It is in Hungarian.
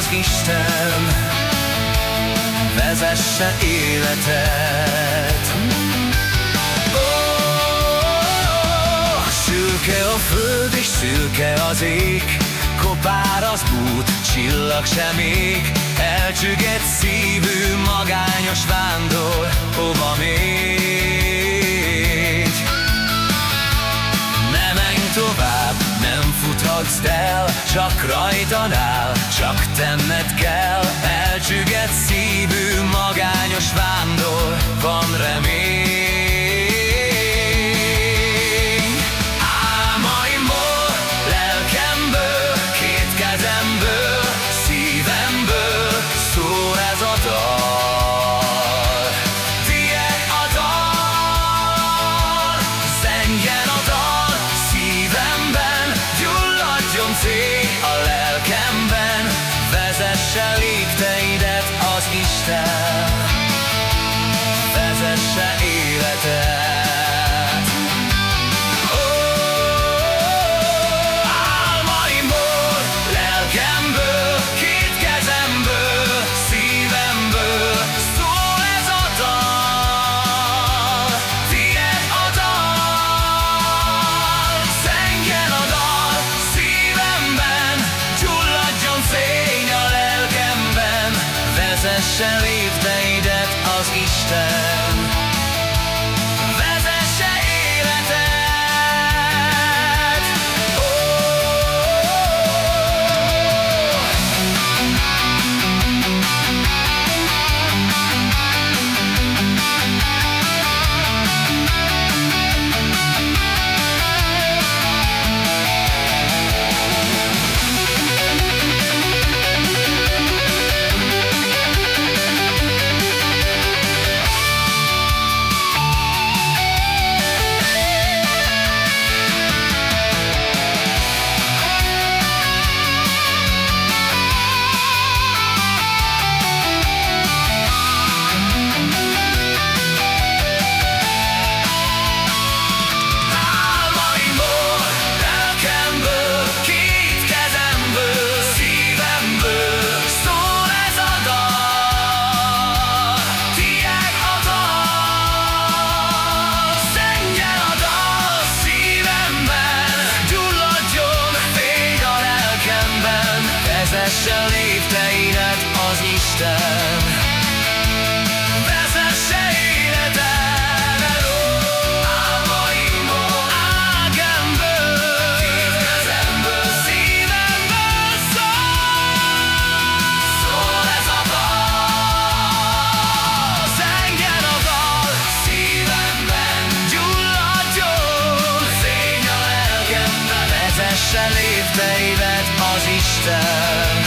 az Isten, vezesse életet. Szürke a föld és szürke az ég Kopár az út, csillag sem ég Elcsüget szívű, magányos vándor Hova még? Futhatsz el Csak rajtad áll, csak tenned kell. Elcsüget szívű, magányos vándor Van remény Vezesse Vezesse lépteidet az Isten Vezesse lépteidet az Isten. Vezesse életed Álmaimból, ágemből Kezemből, szívemből szól. Szól ez a dal. Zengjen a dal. Szívemben gyulladjon. Fény a lelkemben. Vezesse lépteidet az Isten